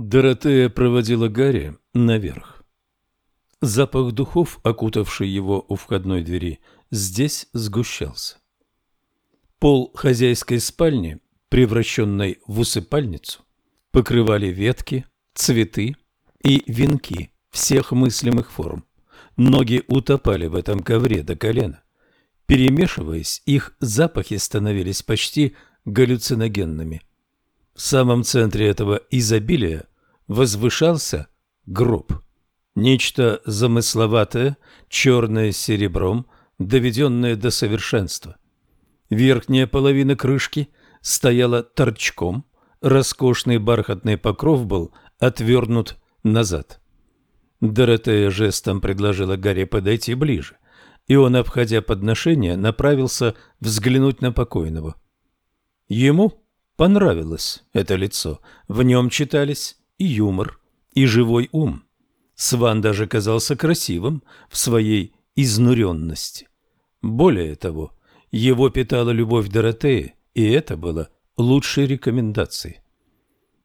Доротея проводила Гарри наверх. Запах духов, окутавший его у входной двери, здесь сгущался. Пол хозяйской спальни, превращенной в усыпальницу, покрывали ветки, цветы и венки всех мыслимых форм. Ноги утопали в этом ковре до колена. Перемешиваясь, их запахи становились почти галлюциногенными. В самом центре этого изобилия возвышался гроб. Нечто замысловатое, черное с серебром, доведенное до совершенства. Верхняя половина крышки стояла торчком, роскошный бархатный покров был отвернут назад. Доротея жестом предложила Гарри подойти ближе, и он, обходя подношение, направился взглянуть на покойного. Ему понравилось это лицо, в нем читались и юмор, и живой ум. Сван даже казался красивым в своей изнуренности. Более того, его питала любовь Доротеи, и это было лучшей рекомендацией.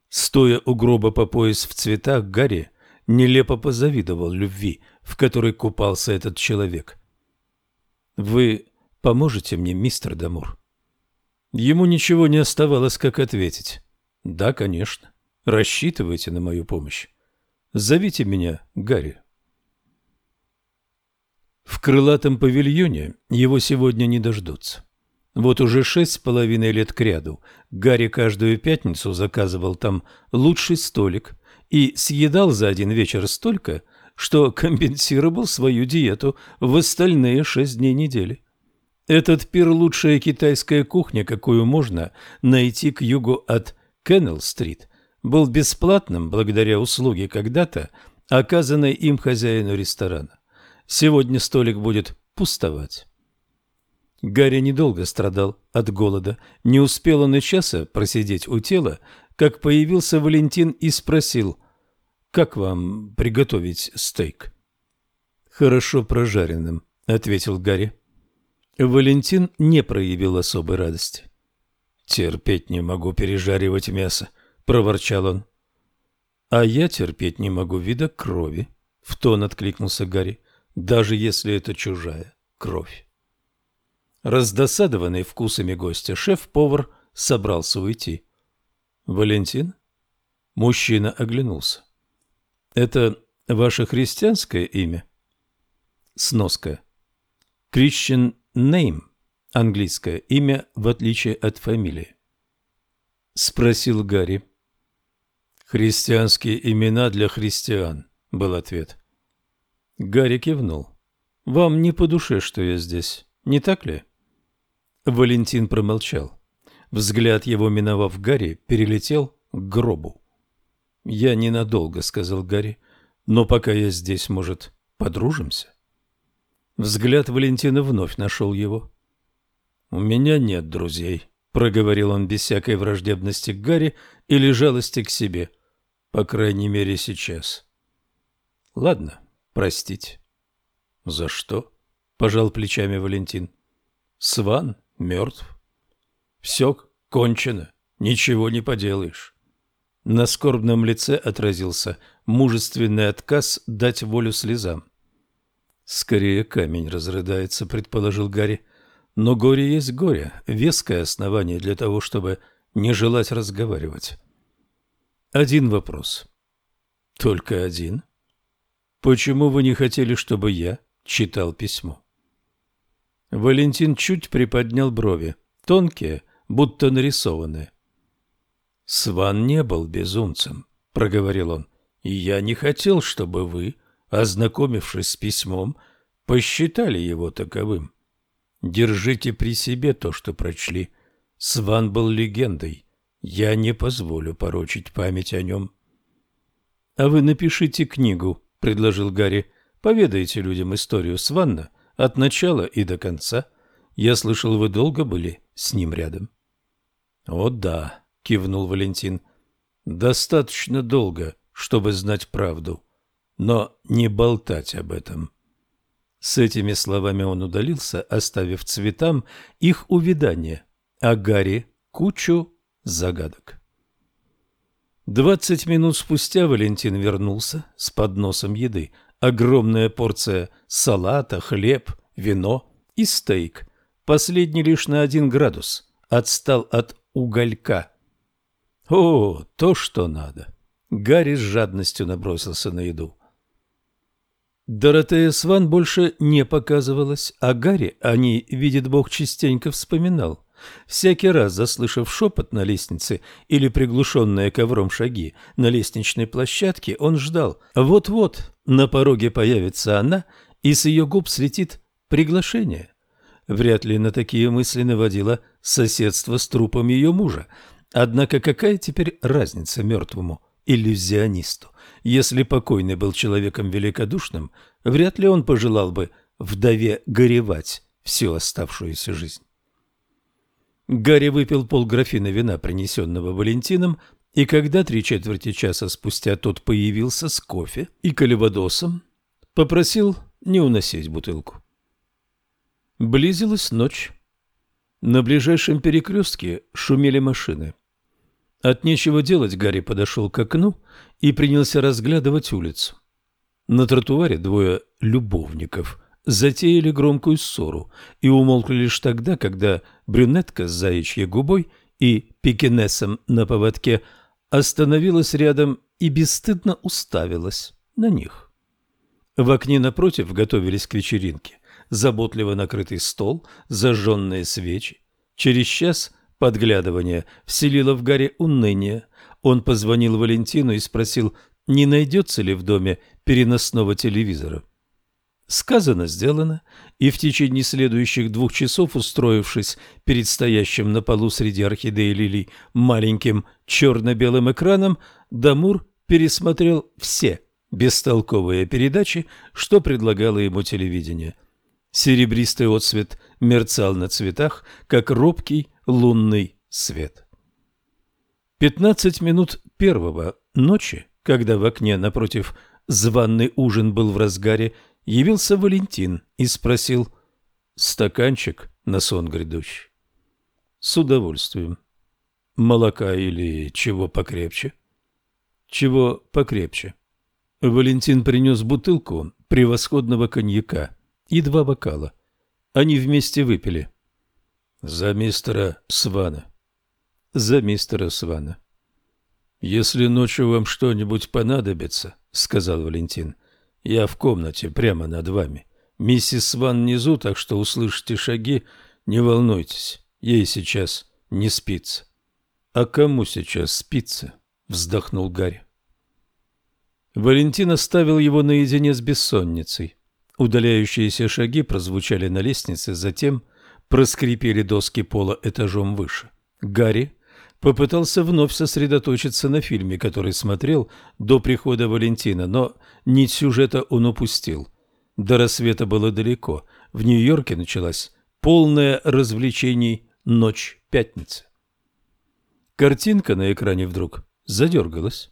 Стоя у гроба по пояс в цветах, Гарри нелепо позавидовал любви, в которой купался этот человек. «Вы поможете мне, мистер Дамур?» Ему ничего не оставалось, как ответить. «Да, конечно. Рассчитывайте на мою помощь. Зовите меня Гарри». В крылатом павильоне его сегодня не дождутся. Вот уже шесть с половиной лет кряду Гарри каждую пятницу заказывал там лучший столик и съедал за один вечер столько, что компенсировал свою диету в остальные шесть дней недели. Этот пир – лучшая китайская кухня, какую можно найти к югу от Кеннелл-стрит, был бесплатным благодаря услуге когда-то, оказанной им хозяину ресторана. Сегодня столик будет пустовать. Гарри недолго страдал от голода. Не успел он и часа просидеть у тела, как появился Валентин и спросил, «Как вам приготовить стейк?» «Хорошо прожаренным», — ответил Гарри. Валентин не проявил особой радости. «Терпеть не могу пережаривать мясо», — проворчал он. «А я терпеть не могу вида крови», — в тон откликнулся Гарри, «даже если это чужая кровь». Раздосадованный вкусами гостя, шеф-повар собрался уйти. «Валентин?» Мужчина оглянулся. «Это ваше христианское имя?» Сноска. Christian name – английское имя, в отличие от фамилии. Спросил Гарри. «Христианские имена для христиан», – был ответ. Гарри кивнул. «Вам не по душе, что я здесь, не так ли?» Валентин промолчал. Взгляд его, миновав Гарри, перелетел к гробу. «Я ненадолго», — сказал Гарри, — «но пока я здесь, может, подружимся?» Взгляд Валентина вновь нашел его. «У меня нет друзей», — проговорил он без всякой враждебности к Гарри или жалости к себе. «По крайней мере, сейчас». «Ладно, простите». «За что?» — пожал плечами Валентин. «Сван мертв. Все кончено, ничего не поделаешь». На скорбном лице отразился мужественный отказ дать волю слезам. «Скорее камень разрыдается», — предположил Гарри. «Но горе есть горе, веское основание для того, чтобы не желать разговаривать». «Один вопрос». «Только один?» «Почему вы не хотели, чтобы я читал письмо?» Валентин чуть приподнял брови, тонкие, будто нарисованные. «Сван не был безумцем», — проговорил он, — «и я не хотел, чтобы вы ознакомившись с письмом, посчитали его таковым. Держите при себе то, что прочли. Сван был легендой. Я не позволю порочить память о нем. — А вы напишите книгу, — предложил Гарри. — Поведайте людям историю Сванна от начала и до конца. Я слышал, вы долго были с ним рядом. — О да, — кивнул Валентин. — Достаточно долго, чтобы знать правду но не болтать об этом. С этими словами он удалился, оставив цветам их увядание, а Гарри — кучу загадок. Двадцать минут спустя Валентин вернулся с подносом еды. Огромная порция салата, хлеб, вино и стейк. Последний лишь на один градус. Отстал от уголька. О, то, что надо. Гарри с жадностью набросился на еду. Доротея Сван больше не показывалась, а Гарри о ней, видит Бог, частенько вспоминал. Всякий раз, заслышав шепот на лестнице или приглушенные ковром шаги на лестничной площадке, он ждал. Вот-вот на пороге появится она, и с ее губ слетит приглашение. Вряд ли на такие мысли наводило соседство с трупом ее мужа. Однако какая теперь разница мертвому иллюзионисту? Если покойный был человеком великодушным, вряд ли он пожелал бы вдове горевать всю оставшуюся жизнь. Гарри выпил полграфина вина, принесенного Валентином, и когда три четверти часа спустя тот появился с кофе и каливадосом, попросил не уносить бутылку. Близилась ночь. На ближайшем перекрестке шумели машины. От нечего делать Гарри подошел к окну и принялся разглядывать улицу. На тротуаре двое любовников затеяли громкую ссору и умолкли лишь тогда, когда брюнетка с заячьей губой и пекинесом на поводке остановилась рядом и бесстыдно уставилась на них. В окне напротив готовились к вечеринке. Заботливо накрытый стол, зажженные свечи. Через час Подглядывание вселило в Гарри уныние. Он позвонил Валентину и спросил, не найдется ли в доме переносного телевизора. Сказано, сделано, и в течение следующих двух часов, устроившись перед стоящим на полу среди орхидей лилий маленьким черно-белым экраном, Дамур пересмотрел все бестолковые передачи, что предлагало ему телевидение. Серебристый отсвет мерцал на цветах, как робкий лунный свет. Пятнадцать минут первого ночи, когда в окне напротив званный ужин был в разгаре, явился Валентин и спросил «Стаканчик на сон грядущий?» «С удовольствием. Молока или чего покрепче?» «Чего покрепче?» Валентин принес бутылку превосходного коньяка и два бокала. Они вместе выпили. За мистера Свана. За мистера Свана. Если ночью вам что-нибудь понадобится, сказал Валентин. Я в комнате прямо над вами. Миссис Сван внизу, так что услышите шаги, не волнуйтесь. Ей сейчас не спится. А кому сейчас спится? вздохнул Гарри. Валентин оставил его наедине с бессонницей. Удаляющиеся шаги прозвучали на лестнице, затем проскрипели доски пола этажом выше. Гарри попытался вновь сосредоточиться на фильме, который смотрел до прихода Валентина, но нить сюжета он упустил. До рассвета было далеко. В Нью-Йорке началась полная развлечений ночь пятницы. Картинка на экране вдруг задергалась.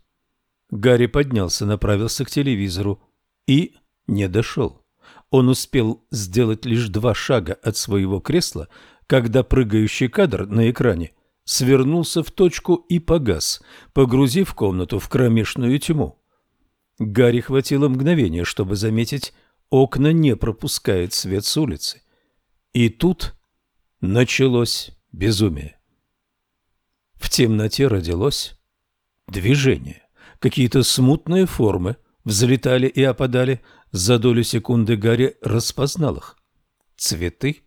Гарри поднялся, направился к телевизору и не дошел. Он успел сделать лишь два шага от своего кресла, когда прыгающий кадр на экране свернулся в точку и погас, погрузив комнату в кромешную тьму. Гарри хватило мгновения, чтобы заметить, окна не пропускают свет с улицы. И тут началось безумие. В темноте родилось движение, какие-то смутные формы взлетали и опадали, за долю секунды Гарри распознал их. Цветы.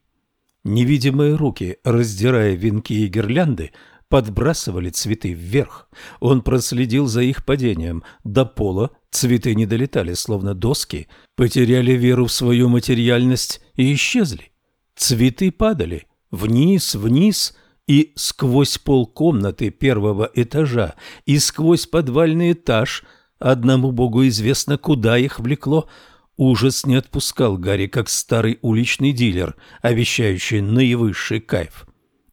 Невидимые руки, раздирая венки и гирлянды, подбрасывали цветы вверх. Он проследил за их падением. До пола цветы не долетали, словно доски, потеряли веру в свою материальность и исчезли. Цветы падали вниз, вниз и сквозь пол комнаты первого этажа, и сквозь подвальный этаж. Одному богу известно, куда их влекло – Ужас не отпускал Гарри, как старый уличный дилер, обещающий наивысший кайф.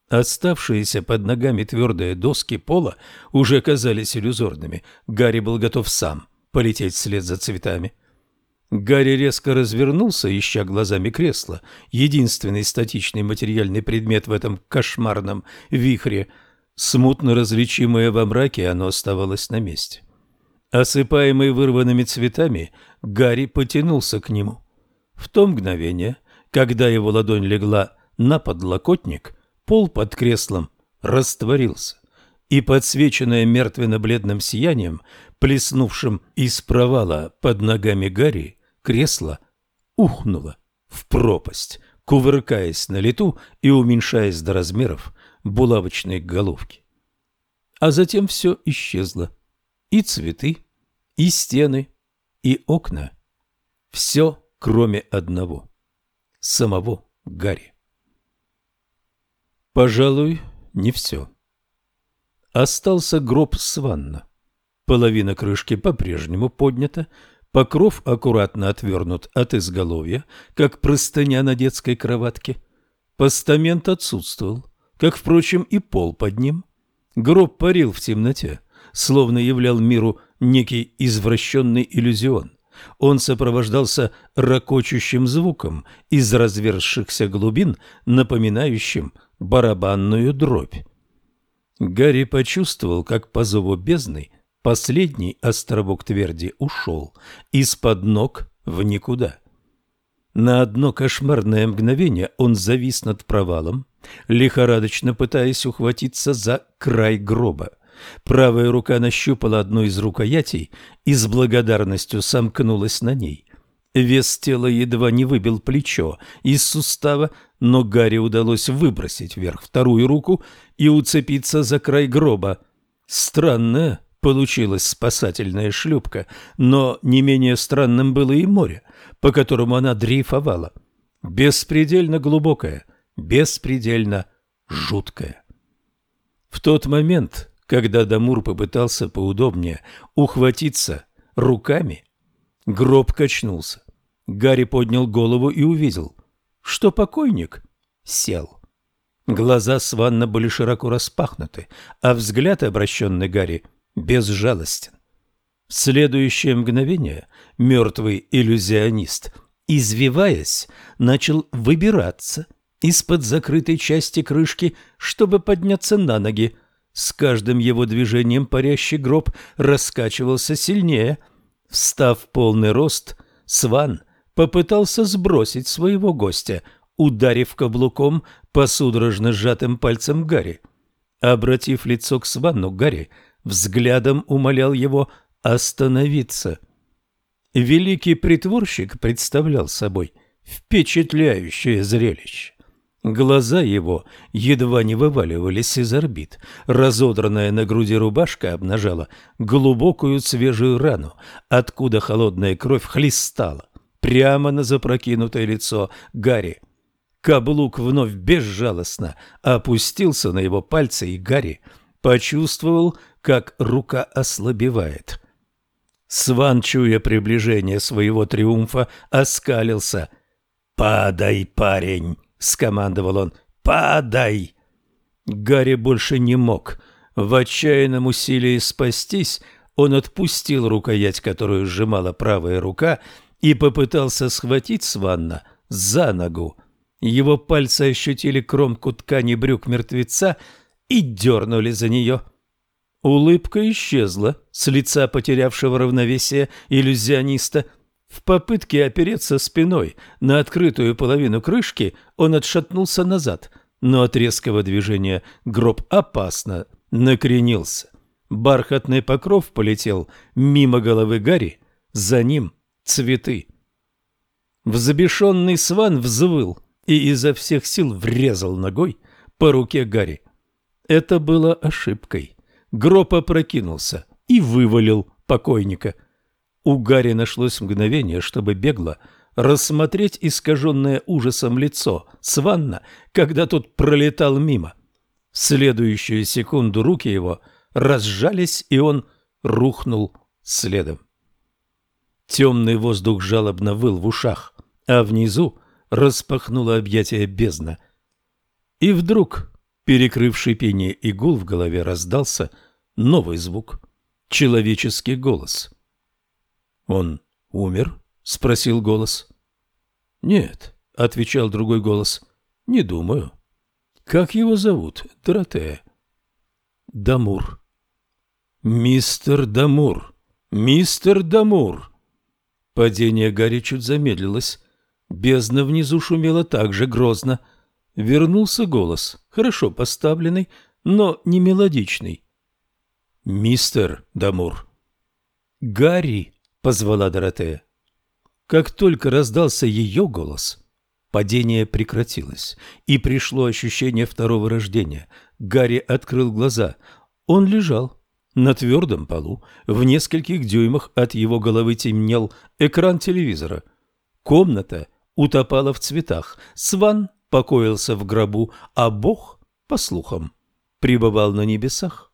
Оставшиеся под ногами твердые доски пола уже казались иллюзорными. Гарри был готов сам полететь вслед за цветами. Гарри резко развернулся, ища глазами кресло, единственный статичный материальный предмет в этом кошмарном вихре. Смутно различимое во мраке, оно оставалось на месте. Осыпаемый вырванными цветами, Гарри потянулся к нему. В то мгновение, когда его ладонь легла на подлокотник, пол под креслом растворился, и, подсвеченное мертвенно-бледным сиянием, плеснувшим из провала под ногами Гарри, кресло ухнуло в пропасть, кувыркаясь на лету и уменьшаясь до размеров булавочной головки. А затем все исчезло. И цветы, и стены, и окна. Все, кроме одного. Самого Гарри. Пожалуй, не все. Остался гроб Сванна. Половина крышки по-прежнему поднята, покров аккуратно отвернут от изголовья, как простыня на детской кроватке. Постамент отсутствовал, как, впрочем, и пол под ним. Гроб парил в темноте, словно являл миру некий извращенный иллюзион. Он сопровождался ракочущим звуком из разверзшихся глубин, напоминающим барабанную дробь. Гарри почувствовал, как по зову бездны последний островок тверди ушел из-под ног в никуда. На одно кошмарное мгновение он завис над провалом, лихорадочно пытаясь ухватиться за край гроба. Правая рука нащупала одну из рукоятей и с благодарностью сомкнулась на ней. Вес тела едва не выбил плечо из сустава, но Гарри удалось выбросить вверх вторую руку и уцепиться за край гроба. Странная получилась спасательная шлюпка, но не менее странным было и море, по которому она дрейфовала. Беспредельно глубокое, беспредельно жуткое. В тот момент, когда Дамур попытался поудобнее ухватиться руками, гроб качнулся. Гарри поднял голову и увидел, что покойник сел. Глаза Сванна были широко распахнуты, а взгляд, обращенный Гарри, безжалостен. В следующее мгновение мертвый иллюзионист, извиваясь, начал выбираться из-под закрытой части крышки, чтобы подняться на ноги. С каждым его движением парящий гроб раскачивался сильнее. Встав в полный рост, Сван – попытался сбросить своего гостя, ударив каблуком по судорожно сжатым пальцам Гарри. Обратив лицо к Сванну, Гарри взглядом умолял его остановиться. Великий притворщик представлял собой впечатляющее зрелище. Глаза его едва не вываливались из орбит. Разодранная на груди рубашка обнажала глубокую свежую рану, откуда холодная кровь хлестала прямо на запрокинутое лицо Гарри. Каблук вновь безжалостно опустился на его пальцы, и Гарри почувствовал, как рука ослабевает. Сван, чуя приближение своего триумфа, оскалился. «Падай, парень!» — скомандовал он. «Падай!» Гарри больше не мог. В отчаянном усилии спастись он отпустил рукоять, которую сжимала правая рука, и попытался схватить Сванна за ногу. Его пальцы ощутили кромку ткани брюк мертвеца и дернули за нее. Улыбка исчезла с лица потерявшего равновесие иллюзиониста. В попытке опереться спиной на открытую половину крышки он отшатнулся назад, но от резкого движения гроб опасно накренился. Бархатный покров полетел мимо головы Гарри, за ним цветы. Взбешенный сван взвыл и изо всех сил врезал ногой по руке Гарри. Это было ошибкой. Гроб опрокинулся и вывалил покойника. У Гарри нашлось мгновение, чтобы бегло рассмотреть искаженное ужасом лицо Сванна, когда тот пролетал мимо. В следующую секунду руки его разжались, и он рухнул следом. Темный воздух жалобно выл в ушах, а внизу распахнуло объятие бездна. И вдруг, перекрыв шипение и гул в голове, раздался новый звук — человеческий голос. «Он умер?» — спросил голос. «Нет», — отвечал другой голос, — «не думаю». «Как его зовут, Доротея?» Дамур. «Мистер Дамур! Мистер Дамур!» Падение Гарри чуть замедлилось. Бездна внизу шумела так же грозно. Вернулся голос, хорошо поставленный, но не мелодичный. «Мистер Дамур!» «Гарри!» — позвала Доротея. Как только раздался ее голос, падение прекратилось, и пришло ощущение второго рождения. Гарри открыл глаза. Он лежал на твердом полу, в нескольких дюймах от его головы темнел экран телевизора. Комната утопала в цветах. Сван покоился в гробу, а Бог, по слухам, пребывал на небесах.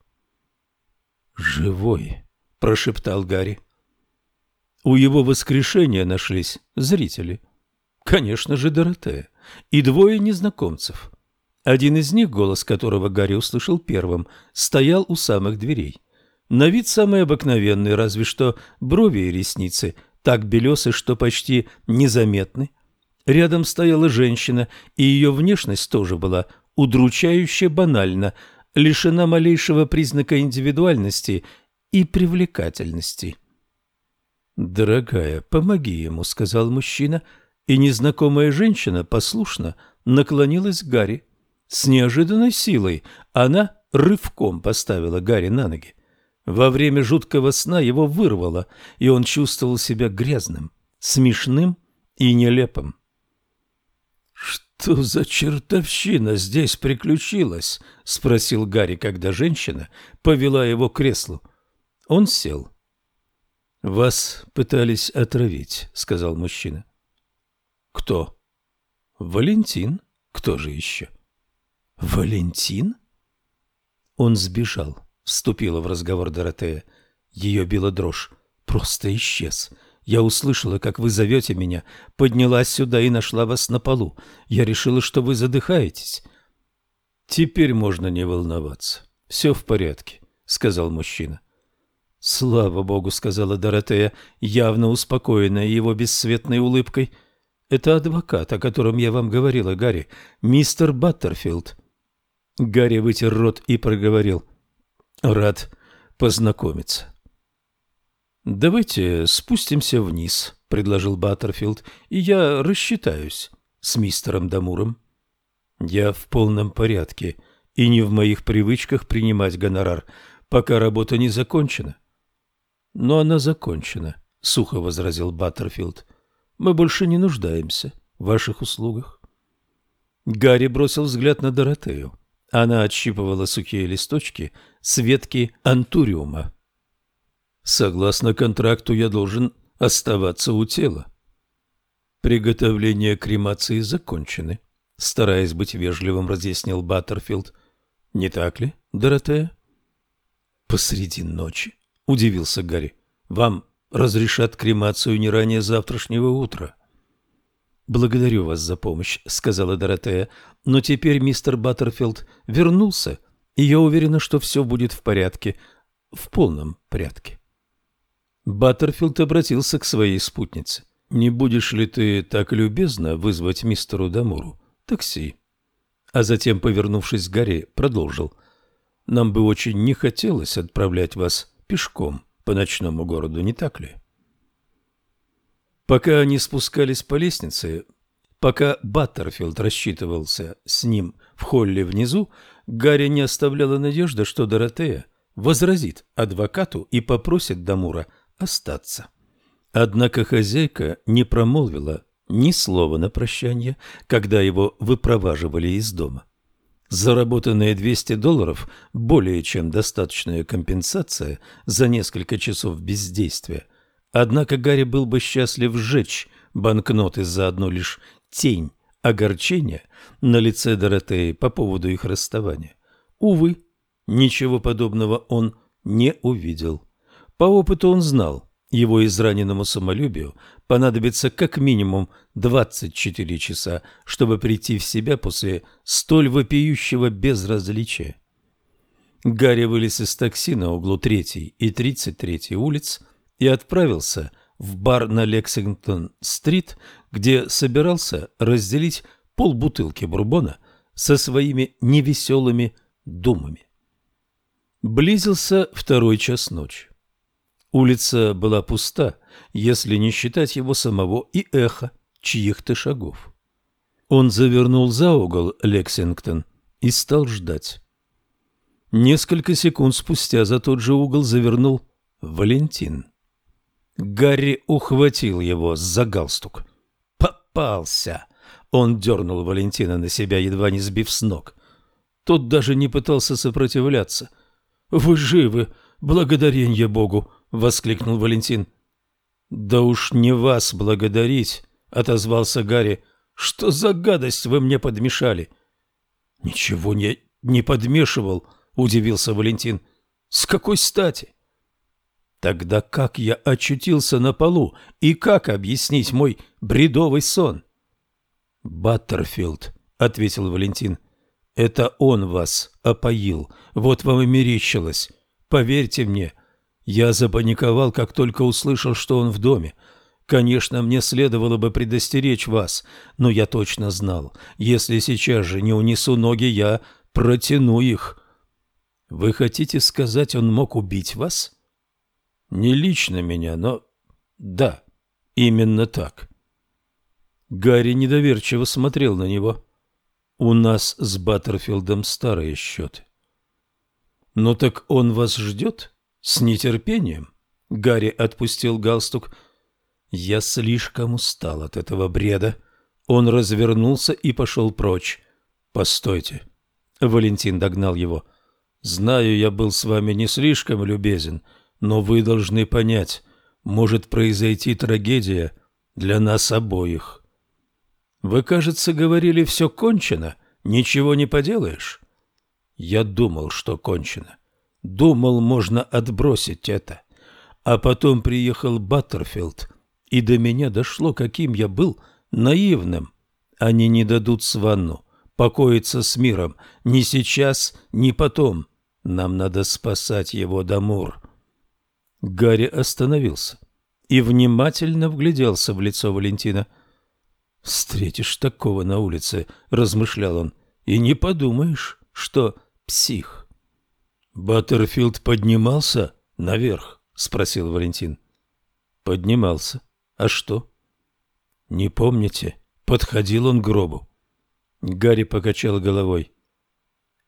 «Живой», — прошептал Гарри. У его воскрешения нашлись зрители. Конечно же, Доротея и двое незнакомцев. Один из них, голос которого Гарри услышал первым, стоял у самых дверей. На вид самый обыкновенный, разве что брови и ресницы так белесы, что почти незаметны. Рядом стояла женщина, и ее внешность тоже была удручающе банальна, лишена малейшего признака индивидуальности и привлекательности. «Дорогая, помоги ему», — сказал мужчина, и незнакомая женщина послушно наклонилась к Гарри. С неожиданной силой она рывком поставила Гарри на ноги. Во время жуткого сна его вырвало, и он чувствовал себя грязным, смешным и нелепым. «Что за чертовщина здесь приключилась?» — спросил Гарри, когда женщина повела его к креслу. Он сел. «Вас пытались отравить», — сказал мужчина. «Кто?» «Валентин. Кто же еще?» «Валентин?» Он сбежал, вступила в разговор Доротея. Ее била дрожь. «Просто исчез. Я услышала, как вы зовете меня, поднялась сюда и нашла вас на полу. Я решила, что вы задыхаетесь. Теперь можно не волноваться. Все в порядке, сказал мужчина. Слава богу, сказала Доротея, явно успокоенная его бесцветной улыбкой. Это адвокат, о котором я вам говорила, Гарри, мистер Баттерфилд. Гарри вытер рот и проговорил: "Рад познакомиться". «Давайте спустимся вниз», — предложил Баттерфилд, — «и я рассчитаюсь с мистером Дамуром». «Я в полном порядке, и не в моих привычках принимать гонорар, пока работа не закончена». «Но она закончена», — сухо возразил Баттерфилд. «Мы больше не нуждаемся в ваших услугах». Гарри бросил взгляд на Доротею. Она отщипывала сухие листочки с ветки антуриума. Согласно контракту я должен оставаться у тела. Приготовления кремации закончены, стараясь быть вежливым, разъяснил Баттерфилд. Не так ли, Доротея? Посреди ночи, удивился Гарри. Вам разрешат кремацию не ранее завтрашнего утра. Благодарю вас за помощь, сказала Доротея. Но теперь мистер Баттерфилд вернулся, и я уверена, что все будет в порядке, в полном порядке. Баттерфилд обратился к своей спутнице. «Не будешь ли ты так любезно вызвать мистеру Дамуру такси?» А затем, повернувшись к Гарри, продолжил. «Нам бы очень не хотелось отправлять вас пешком по ночному городу, не так ли?» Пока они спускались по лестнице, пока Баттерфилд рассчитывался с ним в холле внизу, Гарри не оставляла надежды, что Доротея возразит адвокату и попросит Дамура – остаться. Однако хозяйка не промолвила ни слова на прощание, когда его выпроваживали из дома. Заработанные 200 долларов – более чем достаточная компенсация за несколько часов бездействия. Однако Гарри был бы счастлив сжечь банкноты за одну лишь тень огорчения на лице Доротеи по поводу их расставания. Увы, ничего подобного он не увидел. По опыту он знал, его израненному самолюбию понадобится как минимум 24 часа, чтобы прийти в себя после столь вопиющего безразличия. Гарри вылез из такси на углу 3 и 33 улиц и отправился в бар на Лексингтон-стрит, где собирался разделить полбутылки бурбона со своими невеселыми думами. Близился второй час ночи. Улица была пуста, если не считать его самого и эхо чьих-то шагов. Он завернул за угол Лексингтон и стал ждать. Несколько секунд спустя за тот же угол завернул Валентин. Гарри ухватил его за галстук. «Попался!» Он дернул Валентина на себя, едва не сбив с ног. Тот даже не пытался сопротивляться. «Вы живы! Благодаренье Богу!» — воскликнул Валентин. «Да уж не вас благодарить!» — отозвался Гарри. «Что за гадость вы мне подмешали?» «Ничего не, не подмешивал», — удивился Валентин. «С какой стати?» «Тогда как я очутился на полу и как объяснить мой бредовый сон?» «Баттерфилд», — ответил Валентин. «Это он вас опоил. Вот вам и мерещилось. Поверьте мне, я запаниковал, как только услышал, что он в доме. Конечно, мне следовало бы предостеречь вас, но я точно знал, если сейчас же не унесу ноги, я протяну их. Вы хотите сказать, он мог убить вас? Не лично меня, но... Да, именно так. Гарри недоверчиво смотрел на него. У нас с Баттерфилдом старые счеты. Ну так он вас ждет? С нетерпением? Гарри отпустил галстук. Я слишком устал от этого бреда. Он развернулся и пошел прочь. Постойте. Валентин догнал его. Знаю, я был с вами не слишком любезен, но вы должны понять, может произойти трагедия для нас обоих. Вы, кажется, говорили, все кончено, ничего не поделаешь. Я думал, что кончено. Думал, можно отбросить это. А потом приехал Баттерфилд, и до меня дошло, каким я был наивным. Они не дадут Сванну покоиться с миром ни сейчас, ни потом. Нам надо спасать его, Дамур. Гарри остановился и внимательно вгляделся в лицо Валентина – «Встретишь такого на улице», — размышлял он, — «и не подумаешь, что псих». «Баттерфилд поднимался наверх?» — спросил Валентин. «Поднимался. А что?» «Не помните? Подходил он к гробу». Гарри покачал головой.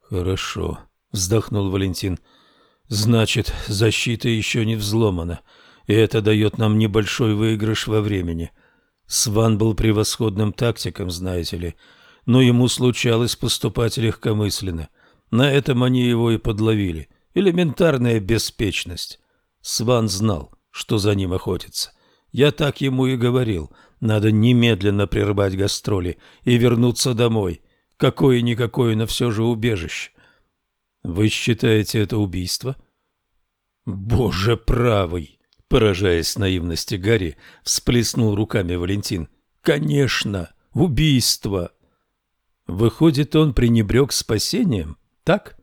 «Хорошо», — вздохнул Валентин. «Значит, защита еще не взломана, и это дает нам небольшой выигрыш во времени. Сван был превосходным тактиком, знаете ли, но ему случалось поступать легкомысленно. На этом они его и подловили. Элементарная беспечность. Сван знал, что за ним охотятся. Я так ему и говорил. Надо немедленно прервать гастроли и вернуться домой. Какое-никакое, но все же убежище. Вы считаете это убийство? Боже правый! Поражаясь наивности Гарри, всплеснул руками Валентин. «Конечно! Убийство!» Выходит, он пренебрег спасением, так?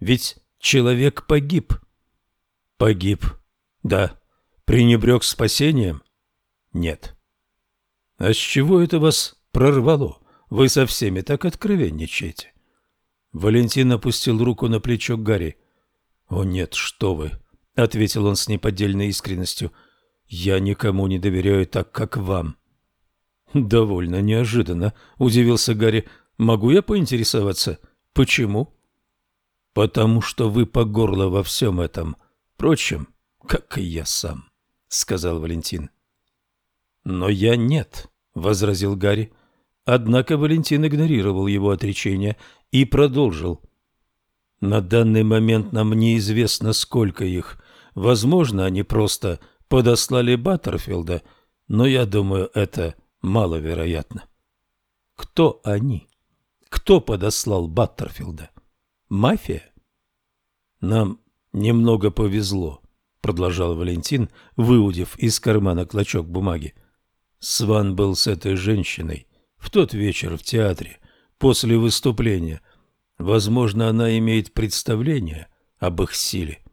Ведь человек погиб. Погиб, да. Пренебрег спасением? Нет. А с чего это вас прорвало? Вы со всеми так откровенничаете. Валентин опустил руку на плечо Гарри. О нет, что вы! — ответил он с неподдельной искренностью. «Я никому не доверяю так, как вам». «Довольно неожиданно», — удивился Гарри. «Могу я поинтересоваться, почему?» «Потому что вы по горло во всем этом. Впрочем, как и я сам», — сказал Валентин. «Но я нет», — возразил Гарри. Однако Валентин игнорировал его отречение и продолжил. «На данный момент нам неизвестно, сколько их, Возможно, они просто подослали Баттерфилда, но я думаю, это маловероятно. Кто они? Кто подослал Баттерфилда? Мафия? Нам немного повезло, продолжал Валентин, выудив из кармана клочок бумаги. Сван был с этой женщиной в тот вечер в театре после выступления. Возможно, она имеет представление об их силе.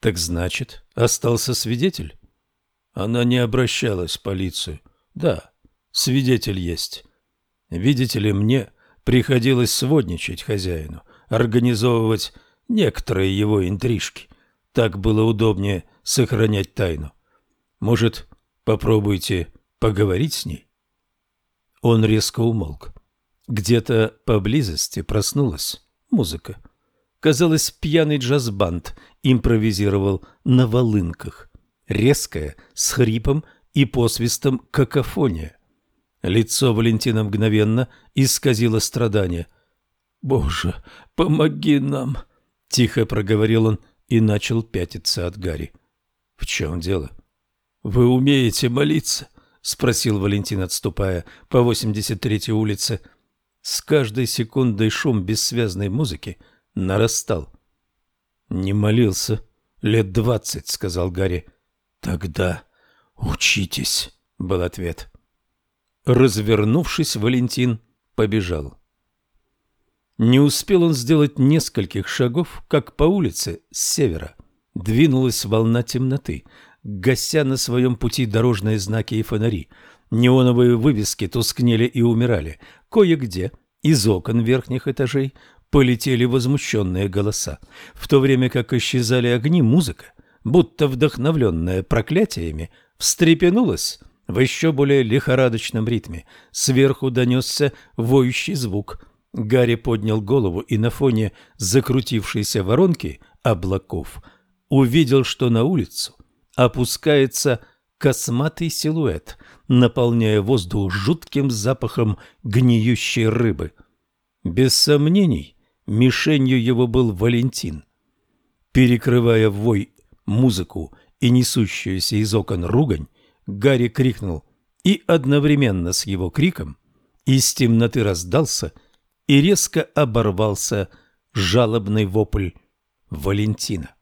Так значит, остался свидетель? Она не обращалась в полицию. Да, свидетель есть. Видите ли, мне приходилось сводничать хозяину, организовывать некоторые его интрижки. Так было удобнее сохранять тайну. Может, попробуйте поговорить с ней? Он резко умолк. Где-то поблизости проснулась музыка. Казалось, пьяный джаз-банд импровизировал на волынках. Резкая, с хрипом и посвистом какофония. Лицо Валентина мгновенно исказило страдание. «Боже, помоги нам!» — тихо проговорил он и начал пятиться от Гарри. «В чем дело?» «Вы умеете молиться?» — спросил Валентин, отступая по 83-й улице. С каждой секундой шум бессвязной музыки нарастал. «Не молился. Лет двадцать», — сказал Гарри. «Тогда учитесь», — был ответ. Развернувшись, Валентин побежал. Не успел он сделать нескольких шагов, как по улице с севера двинулась волна темноты, гася на своем пути дорожные знаки и фонари. Неоновые вывески тускнели и умирали. Кое-где из окон верхних этажей полетели возмущенные голоса, в то время как исчезали огни, музыка, будто вдохновленная проклятиями, встрепенулась в еще более лихорадочном ритме. Сверху донесся воющий звук. Гарри поднял голову и на фоне закрутившейся воронки облаков увидел, что на улицу опускается косматый силуэт, наполняя воздух жутким запахом гниющей рыбы. Без сомнений, мишенью его был Валентин. Перекрывая вой музыку и несущуюся из окон ругань, Гарри крикнул, и одновременно с его криком из темноты раздался и резко оборвался жалобный вопль Валентина.